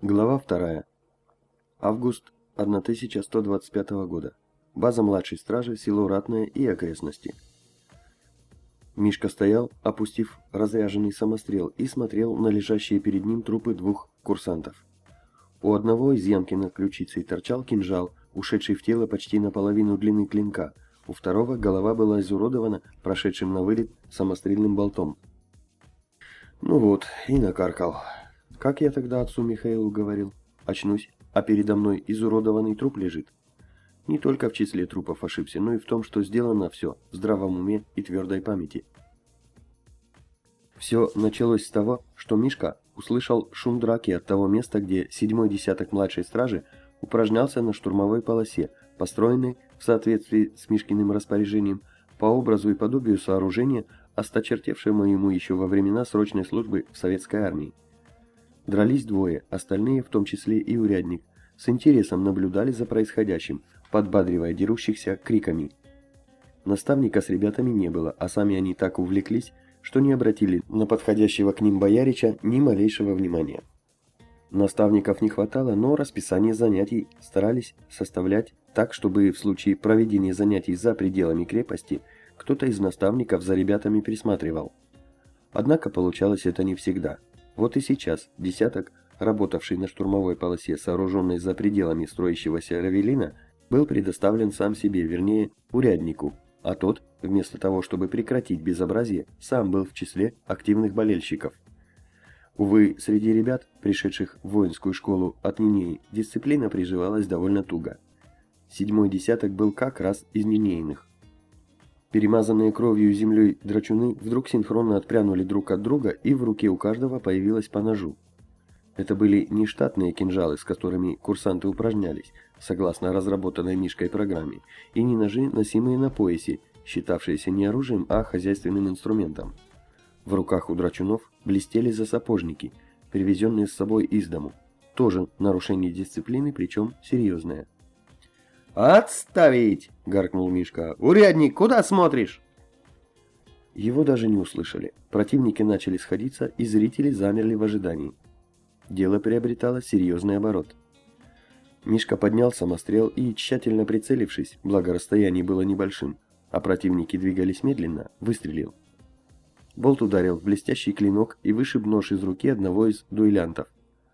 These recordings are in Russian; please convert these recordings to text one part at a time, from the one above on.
Глава 2. Август 1125 года. База младшей стражи, село Ратное и окрестности. Мишка стоял, опустив разряженный самострел, и смотрел на лежащие перед ним трупы двух курсантов. У одного из Ямкиных ключицей торчал кинжал, ушедший в тело почти наполовину длины клинка, у второго голова была изуродована прошедшим на вылет самострельным болтом. Ну вот, и накаркал. Как я тогда отцу Михаилу говорил? Очнусь, а передо мной изуродованный труп лежит. Не только в числе трупов ошибся, но и в том, что сделано все в здравом уме и твердой памяти. Все началось с того, что Мишка услышал шум драки от того места, где седьмой десяток младшей стражи упражнялся на штурмовой полосе, построенной в соответствии с Мишкиным распоряжением по образу и подобию сооружения, осточертевшему ему еще во времена срочной службы в советской армии. Дрались двое, остальные, в том числе и урядник, с интересом наблюдали за происходящим, подбадривая дерущихся криками. Наставника с ребятами не было, а сами они так увлеклись, что не обратили на подходящего к ним боярича ни малейшего внимания. Наставников не хватало, но расписание занятий старались составлять так, чтобы в случае проведения занятий за пределами крепости кто-то из наставников за ребятами присматривал. Однако получалось это не всегда – вот и сейчас десяток, работавший на штурмовой полосе, сооруженной за пределами строящегося Равелина, был предоставлен сам себе, вернее, уряднику, а тот, вместо того, чтобы прекратить безобразие, сам был в числе активных болельщиков. Увы, среди ребят, пришедших в воинскую школу от Нинеи, дисциплина приживалась довольно туго. Седьмой десяток был как раз из Нинейных. Перемазанные кровью землей драчуны вдруг синхронно отпрянули друг от друга, и в руке у каждого появилось по ножу. Это были не штатные кинжалы, с которыми курсанты упражнялись, согласно разработанной Мишкой программе, и не ножи, носимые на поясе, считавшиеся не оружием, а хозяйственным инструментом. В руках у драчунов блестели засапожники, привезенные с собой из дому. Тоже нарушение дисциплины, причем серьезное. «Отставить!» — гаркнул Мишка. «Урядник, куда смотришь?» Его даже не услышали. Противники начали сходиться, и зрители замерли в ожидании. Дело приобретало серьезный оборот. Мишка поднял самострел и, тщательно прицелившись, благо расстояние было небольшим, а противники двигались медленно, выстрелил. Болт ударил в блестящий клинок и вышиб нож из руки одного из дуэлянтов.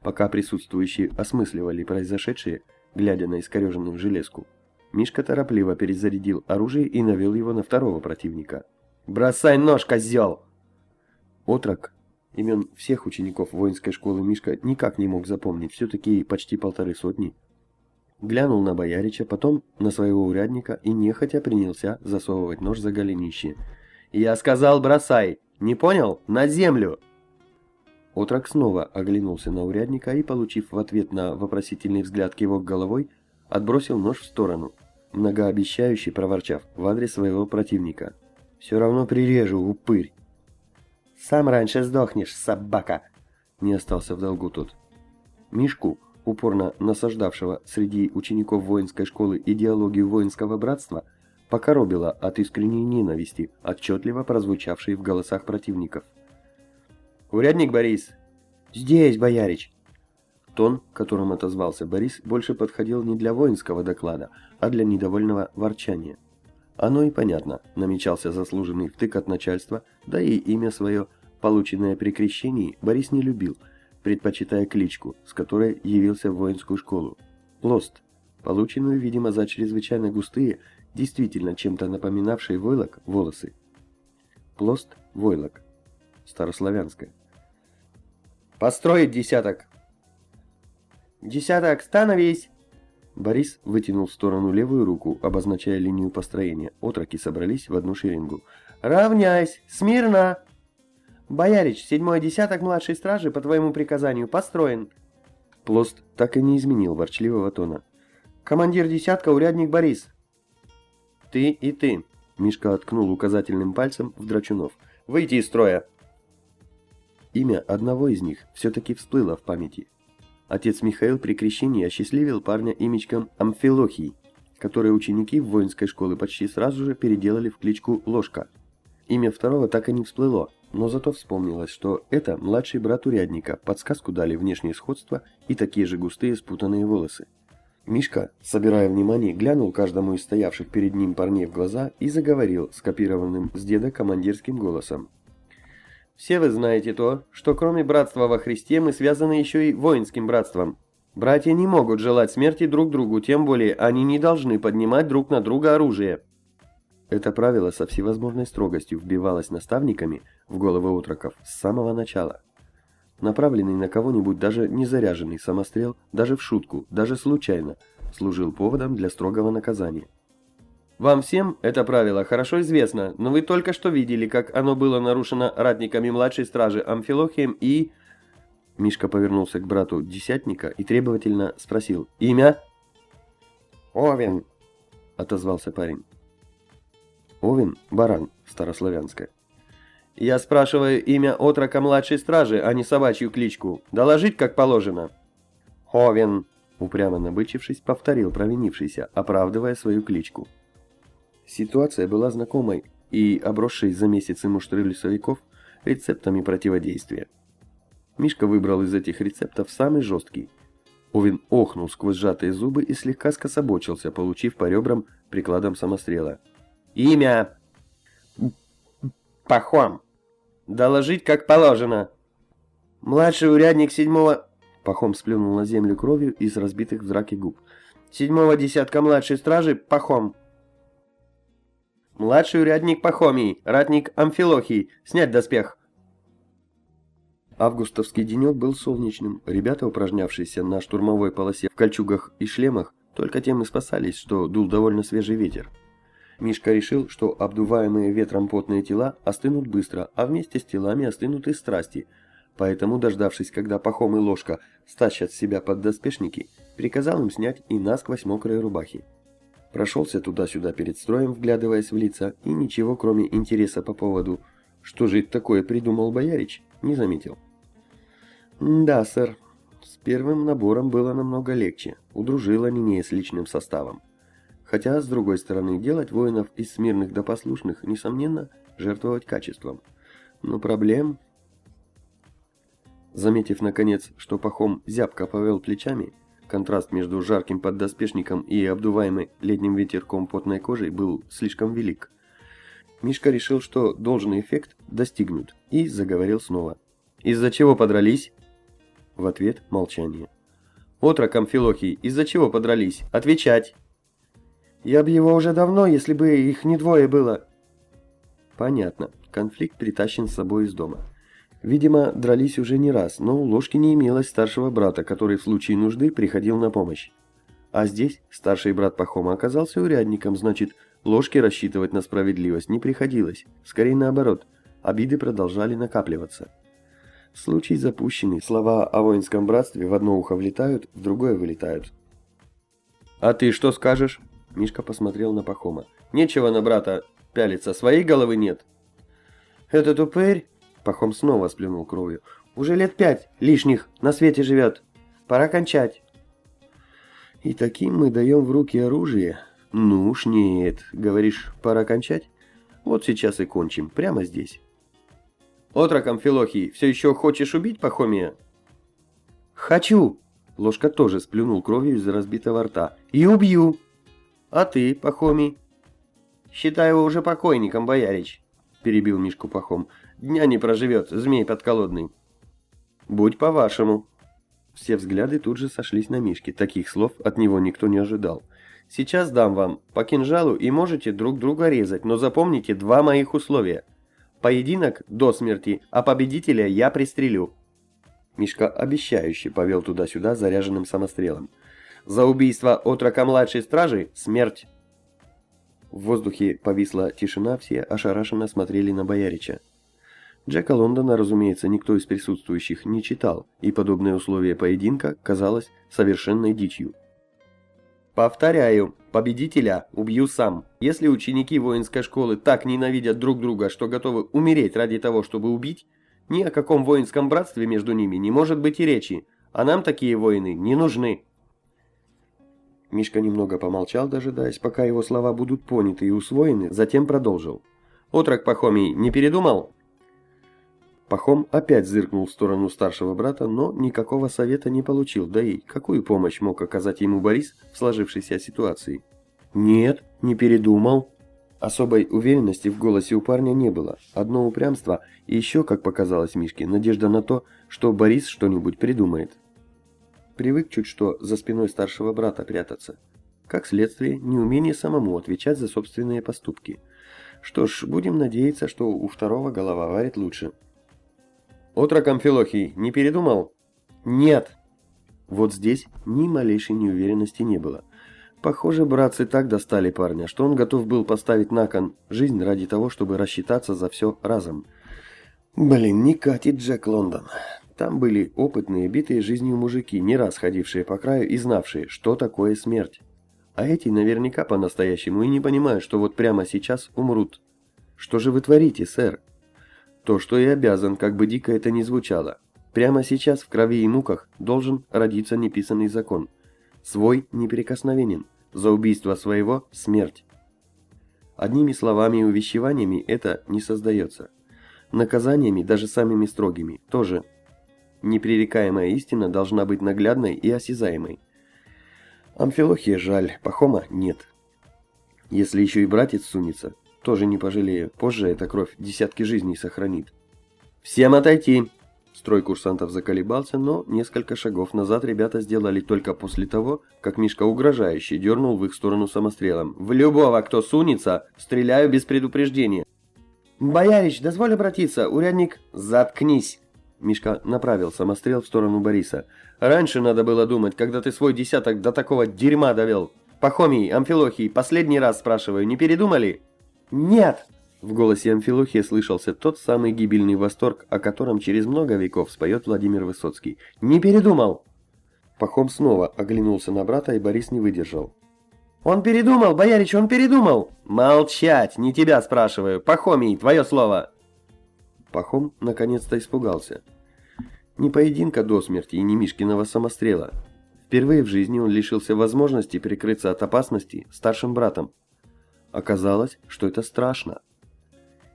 Пока присутствующие осмысливали произошедшее, глядя на искореженную железку. Мишка торопливо перезарядил оружие и навел его на второго противника. «Бросай нож, козел!» Отрок, имен всех учеников воинской школы Мишка никак не мог запомнить, все-таки почти полторы сотни. Глянул на боярича, потом на своего урядника и нехотя принялся засовывать нож за голенище. «Я сказал, бросай! Не понял? На землю!» Отрок снова оглянулся на урядника и, получив в ответ на вопросительный взгляд кивок головой, отбросил нож в сторону, многообещающе проворчав в адрес своего противника. «Все равно прирежу, упырь!» «Сам раньше сдохнешь, собака!» Не остался в долгу тот. Мишку, упорно насаждавшего среди учеников воинской школы идеологию воинского братства, покоробило от искренней ненависти, отчетливо прозвучавшей в голосах противников. «Урядник Борис!» «Здесь, боярич!» Тон, которым отозвался Борис, больше подходил не для воинского доклада, а для недовольного ворчания. Оно и понятно, намечался заслуженный втык от начальства, да и имя свое, полученное при крещении, Борис не любил, предпочитая кличку, с которой явился в воинскую школу. Лост, полученную, видимо, за чрезвычайно густые, действительно чем-то напоминавшие войлок, волосы. Плост, войлок. Старославянское. «Построить десяток!» «Десяток, становись!» Борис вытянул в сторону левую руку, обозначая линию построения. Отроки собрались в одну шеренгу. «Равняйсь! Смирно!» «Боярич, седьмой десяток младшей стражи по твоему приказанию построен!» Плост так и не изменил ворчливого тона. «Командир десятка, урядник Борис!» «Ты и ты!» Мишка откнул указательным пальцем в Драчунов. «Выйти из строя!» Имя одного из них все-таки всплыло в памяти. Отец Михаил при крещении осчастливил парня имечком Амфилохий, который ученики в воинской школе почти сразу же переделали в кличку Ложка. Имя второго так и не всплыло, но зато вспомнилось, что это младший брат урядника, подсказку дали внешнее сходство и такие же густые спутанные волосы. Мишка, собирая внимание, глянул каждому из стоявших перед ним парней в глаза и заговорил скопированным с деда командирским голосом. «Все вы знаете то, что кроме братства во Христе мы связаны еще и воинским братством. Братья не могут желать смерти друг другу, тем более они не должны поднимать друг на друга оружие». Это правило со всевозможной строгостью вбивалось наставниками в головы отроков с самого начала. Направленный на кого-нибудь даже незаряженный самострел, даже в шутку, даже случайно, служил поводом для строгого наказания. Вам всем это правило хорошо известно, но вы только что видели, как оно было нарушено ратниками младшей стражи Амфилохием и... Мишка повернулся к брату десятника и требовательно спросил «Имя?» «Овен», — отозвался парень. Овен – баран, старославянское. «Я спрашиваю имя отрока младшей стражи, а не собачью кличку. Доложить как положено». «Овен», – упрямо набычившись, повторил провинившийся, оправдывая свою кличку. Ситуация была знакомой и обросшей за месяцы муштры лесовиков рецептами противодействия. Мишка выбрал из этих рецептов самый жесткий. Овен охнул сквозь сжатые зубы и слегка скособочился, получив по ребрам прикладом самострела. Имя. Пахом. Доложить как положено. Младший урядник седьмого... Пахом сплюнул на землю кровью из разбитых в драке губ. Седьмого десятка младшей стражи Пахом. Младший урядник Пахомий, ратник Амфилохий, снять доспех. Августовский денек был солнечным. Ребята, упражнявшиеся на штурмовой полосе в кольчугах и шлемах, только тем и спасались, что дул довольно свежий ветер. Мишка решил, что обдуваемые ветром потные тела остынут быстро, а вместе с телами остынут и страсти. Поэтому, дождавшись, когда Пахом и Ложка стащат себя поддоспешники, приказал им снять и насквозь мокрые рубахи. Прошелся туда-сюда перед строем, вглядываясь в лица, и ничего, кроме интереса по поводу «что же это такое придумал Боярич?» не заметил. «Да, сэр, с первым набором было намного легче, удружило Нинея с личным составом. Хотя, с другой стороны, делать воинов из смирных до послушных, несомненно, жертвовать качеством. Но проблем... Заметив, наконец, что Пахом зябко повел плечами, контраст между жарким поддоспешником и обдуваемой летним ветерком потной кожей был слишком велик. Мишка решил, что должный эффект достигнут, и заговорил снова. «Из-за чего подрались?» В ответ молчание. «Отрок Амфилохий, из-за чего подрались? Отвечать!» Я бы его уже давно, если бы их не двое было. Понятно. Конфликт притащен с собой из дома. Видимо, дрались уже не раз, но у Ложки не имелось старшего брата, который в случае нужды приходил на помощь. А здесь старший брат Пахома оказался урядником, значит, Ложке рассчитывать на справедливость не приходилось. Скорее наоборот, обиды продолжали накапливаться. Случай запущенный, слова о воинском братстве в одно ухо влетают, в другое вылетают. «А ты что скажешь?» Мишка посмотрел на Пахома. «Нечего на брата пялиться, своей головы нет». «Этот упырь?» Пахом снова сплюнул кровью. «Уже лет пять лишних на свете живет. Пора кончать». «И таким мы даем в руки оружие?» «Ну уж нет. Говоришь, пора кончать?» «Вот сейчас и кончим, прямо здесь». «Отроком, Филохий, все еще хочешь убить Пахомия?» «Хочу!» Ложка тоже сплюнул кровью из разбитого рта. «И убью!» А ты, Пахомий? Считай его уже покойником, боярич, перебил Мишку Пахом. Дня не проживет, змей подколодный. Будь по-вашему. Все взгляды тут же сошлись на Мишке. Таких слов от него никто не ожидал. Сейчас дам вам по кинжалу и можете друг друга резать, но запомните два моих условия. Поединок до смерти, а победителя я пристрелю. Мишка обещающе повел туда-сюда заряженным самострелом. За убийство отрока младшей стражи – смерть!» В воздухе повисла тишина, все ошарашенно смотрели на Боярича. Джека Лондона, разумеется, никто из присутствующих не читал, и подобные условия поединка казалось совершенной дичью. Повторяю, победителя убью сам. Если ученики воинской школы так ненавидят друг друга, что готовы умереть ради того, чтобы убить, ни о каком воинском братстве между ними не может быть и речи, а нам такие воины не нужны. Мишка немного помолчал, дожидаясь, пока его слова будут поняты и усвоены, затем продолжил. «Отрок Пахомий не передумал?» Пахом опять зыркнул в сторону старшего брата, но никакого совета не получил, да и какую помощь мог оказать ему Борис в сложившейся ситуации? «Нет, не передумал». Особой уверенности в голосе у парня не было, одно упрямство и еще, как показалось Мишке, надежда на то, что Борис что-нибудь придумает. Привык чуть что за спиной старшего брата прятаться. Как следствие, неумение самому отвечать за собственные поступки. Что ж, будем надеяться, что у второго голова варит лучше. «Отрок Амфилохий, не передумал?» «Нет!» Вот здесь ни малейшей неуверенности не было. Похоже, братцы так достали парня, что он готов был поставить на кон жизнь ради того, чтобы рассчитаться за все разом. Блин, не катит Джек Лондон. Там были опытные, битые жизнью мужики, не раз ходившие по краю и знавшие, что такое смерть. А эти наверняка по-настоящему и не понимают, что вот прямо сейчас умрут. Что же вы творите, сэр? То, что и обязан, как бы дико это ни звучало. Прямо сейчас в крови и муках должен родиться неписанный закон. Свой неприкосновенен. За убийство своего – смерть. Одними словами и увещеваниями это не создается. Наказаниями, даже самыми строгими, тоже. Непререкаемая истина должна быть наглядной и осязаемой. Амфилохия жаль, Пахома нет. Если еще и братец сунется, тоже не пожалею. Позже эта кровь десятки жизней сохранит. «Всем отойти!» Строй курсантов заколебался, но несколько шагов назад ребята сделали только после того, как Мишка угрожающе дернул в их сторону самострелом. «В любого, кто сунется, стреляю без предупреждения!» «Боярич, дозволь обратиться, урядник...» «Заткнись!» Мишка направил самострел в сторону Бориса. «Раньше надо было думать, когда ты свой десяток до такого дерьма довел. Пахомий, Амфилохий, последний раз спрашиваю, не передумали?» «Нет!» В голосе Амфилохи слышался тот самый гибельный восторг, о котором через много веков споет Владимир Высоцкий. «Не передумал!» Пахом снова оглянулся на брата, и Борис не выдержал. «Он передумал, боярич, он передумал!» «Молчать! Не тебя спрашиваю! Пахомий, твое слово!» Пахом наконец-то испугался. Не поединка до смерти и не Мишкиного самострела. Впервые в жизни он лишился возможности прикрыться от опасности старшим братом. Оказалось, что это страшно.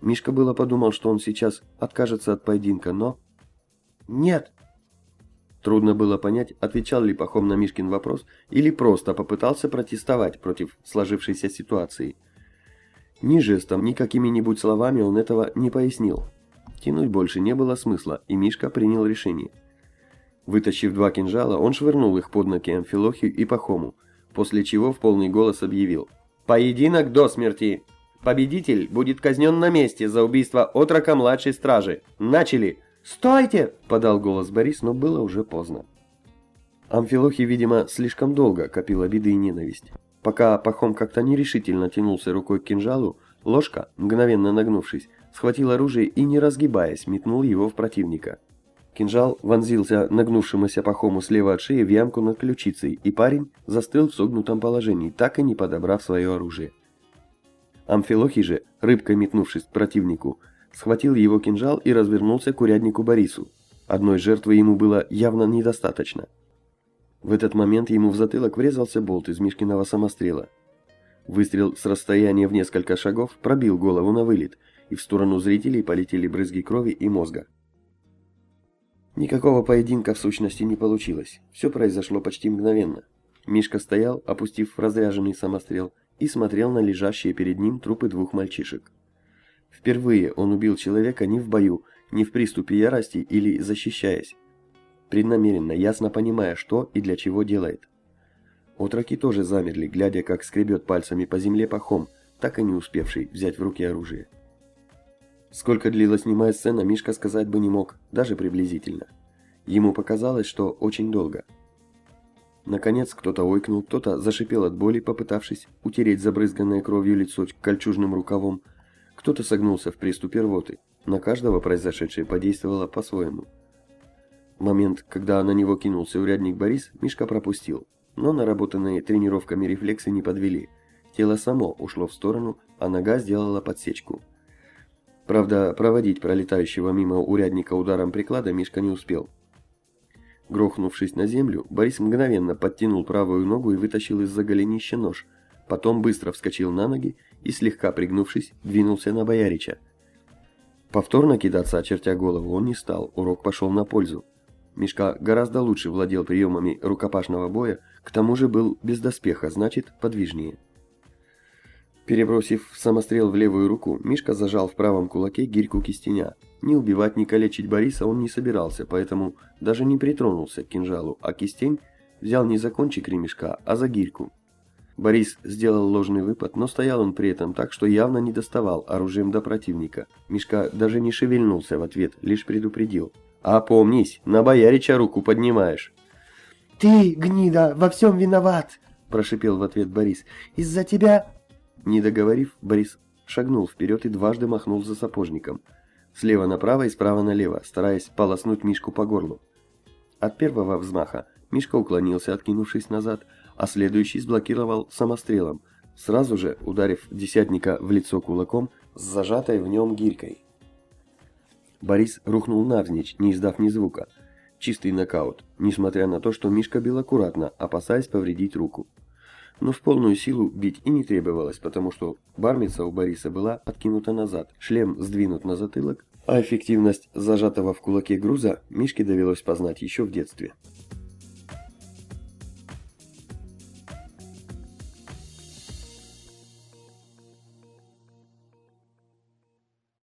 Мишка было подумал, что он сейчас откажется от поединка, но... «Нет!» Трудно было понять, отвечал ли Пахом на Мишкин вопрос или просто попытался протестовать против сложившейся ситуации. Ни жестом, ни какими-нибудь словами он этого не пояснил. Тянуть больше не было смысла, и Мишка принял решение. Вытащив два кинжала, он швырнул их под ноги Амфилохию и Пахому, после чего в полный голос объявил Поединок до смерти. Победитель будет казнен на месте за убийство отрока младшей стражи. Начали! «Стойте!» – подал голос Борис, но было уже поздно. Амфилохий, видимо, слишком долго копил обиды и ненависть. Пока Пахом как-то нерешительно тянулся рукой к кинжалу, ложка, мгновенно нагнувшись, схватил оружие и, не разгибаясь, метнул его в противника. Кинжал вонзился нагнувшемуся пахому слева от шеи в ямку над ключицей, и парень застыл в согнутом положении, так и не подобрав свое оружие. Амфилохий же, рыбкой метнувшись к противнику, схватил его кинжал и развернулся к уряднику Борису. Одной жертвы ему было явно недостаточно. В этот момент ему в затылок врезался болт из Мишкиного самострела. Выстрел с расстояния в несколько шагов пробил голову на вылет, и в сторону зрителей полетели брызги крови и мозга. Никакого поединка в сущности не получилось. Все произошло почти мгновенно. Мишка стоял, опустив разряженный самострел, и смотрел на лежащие перед ним трупы двух мальчишек. Впервые он убил человека не в бою, не в приступе ярости или защищаясь. Преднамеренно, ясно понимая, что и для чего делает. Отроки тоже замерли, глядя, как скребет пальцами по земле пахом, так и не успевший взять в руки оружие. Сколько длилась немая сцена, Мишка сказать бы не мог, даже приблизительно. Ему показалось, что очень долго. Наконец кто-то ойкнул, кто-то зашипел от боли, попытавшись утереть забрызганное кровью лицо кольчужным рукавом. Кто-то согнулся в приступе рвоты. На каждого произошедшее подействовало по-своему. Момент, когда на него кинулся урядник Борис, Мишка пропустил. Но наработанные тренировками рефлексы не подвели. Тело само ушло в сторону, а нога сделала подсечку. Правда, проводить пролетающего мимо урядника ударом приклада Мишка не успел. Грохнувшись на землю, Борис мгновенно подтянул правую ногу и вытащил из-за голенища нож. Потом быстро вскочил на ноги и, слегка пригнувшись, двинулся на Боярича. Повторно кидаться, очертя голову, он не стал, урок пошел на пользу. Мишка гораздо лучше владел приемами рукопашного боя, к тому же был без доспеха, значит, подвижнее. Перебросив самострел в левую руку, Мишка зажал в правом кулаке гирьку кистеня. Ни убивать, ни калечить Бориса он не собирался, поэтому даже не притронулся к кинжалу, а кистень взял не за кончик ремешка, а за гирьку. Борис сделал ложный выпад, но стоял он при этом так, что явно не доставал оружием до противника. Мишка даже не шевельнулся в ответ, лишь предупредил. «Опомнись, на боярича руку поднимаешь». «Ты, гнида, во всем виноват!» – прошипел в ответ Борис. «Из-за тебя...» Не договорив, Борис шагнул вперед и дважды махнул за сапожником. Слева направо и справа налево, стараясь полоснуть Мишку по горлу. От первого взмаха Мишка уклонился, откинувшись назад, а следующий сблокировал самострелом, сразу же ударив десятника в лицо кулаком с зажатой в нем гирькой. Борис рухнул навзничь, не издав ни звука. Чистый нокаут, несмотря на то, что Мишка бил аккуратно, опасаясь повредить руку. Но в полную силу бить и не требовалось, потому что бармица у Бориса была откинута назад, шлем сдвинут на затылок, а эффективность зажатого в кулаке груза Мишке довелось познать еще в детстве.